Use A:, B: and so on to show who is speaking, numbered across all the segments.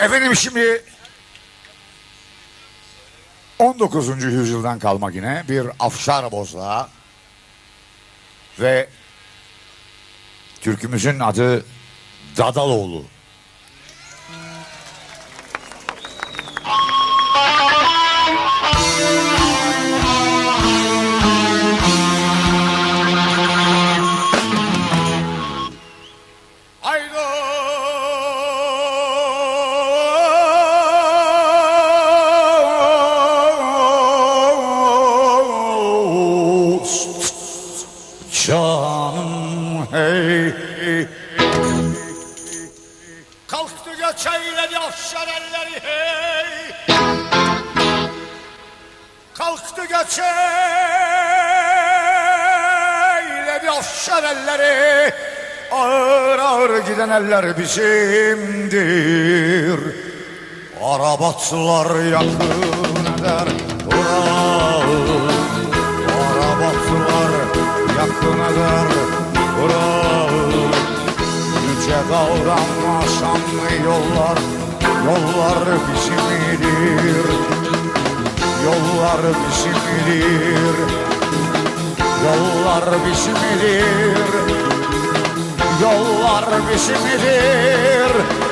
A: Efendim şimdi 19. yüzyıldan kalmak yine bir afşar bozla ve türkümüzün adı Dadaloğlu. Canım hey Kalktı göç eyledi afşar elleri hey! Kalktı göç eyledi afşar elleri Ağır ağır giden eller bizimdir. Arabatlar yakın eder Urağı Arabatlar yakın eder Urağı Yüce dağdan aşanlı yollar Yollar bizimdir Yollar bizimdir Yollar bizimdir Yollar bizimdir Aydo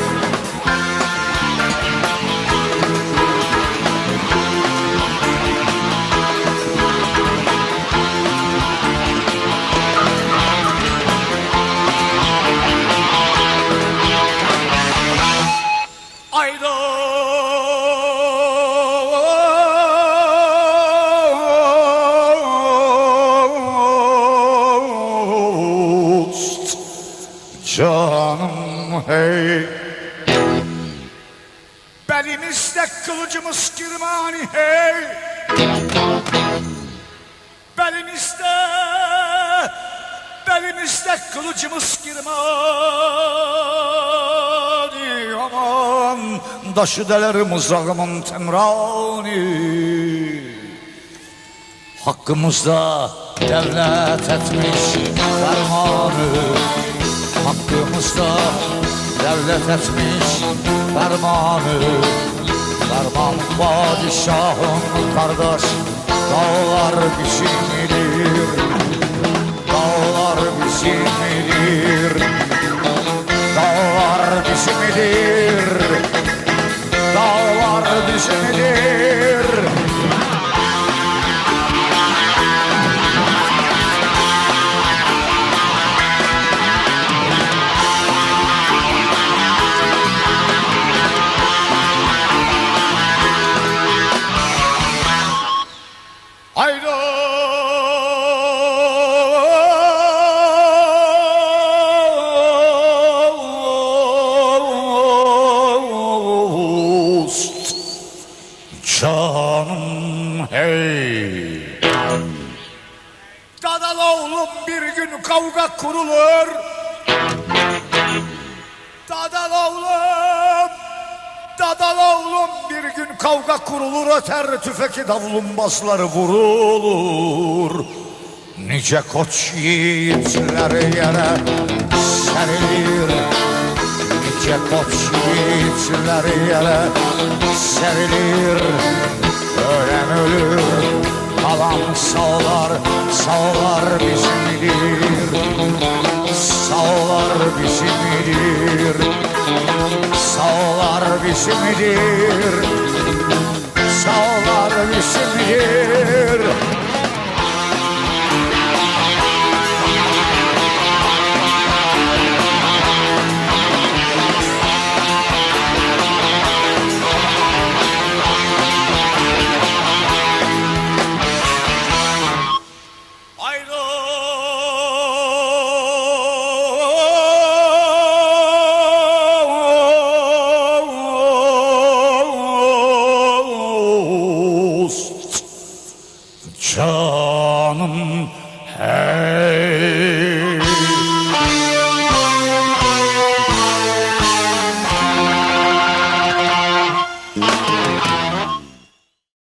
A: Canım hey. Belimizde kılıcımız kirmani hey. Belimizde Belimizde kılıcımız kirmani Aman Daşı deler mızrağımın temrani. Hakkımızda devlet etmiş Hakkımızda devlet etmiş fermanı. Ferman padişahın kardeş Dağlar bizimdir Dağlar bizimdir Dağlar bizimdir Dağlar bizimdir Canım hey. Dadal oğlum bir gün kavga kurulur. Dadal oğlum Dadal oğlum bir gün kavga kurulur öter tüfeki davulun basları vurulur. Nice koç yiğitler yere serilir. Nice koç yiğitler yere serilir Ölen ölür kalan sağlar sağlar bizimdir Sağlar bizimdir Sağlar bizimdir Sağlar bizimdir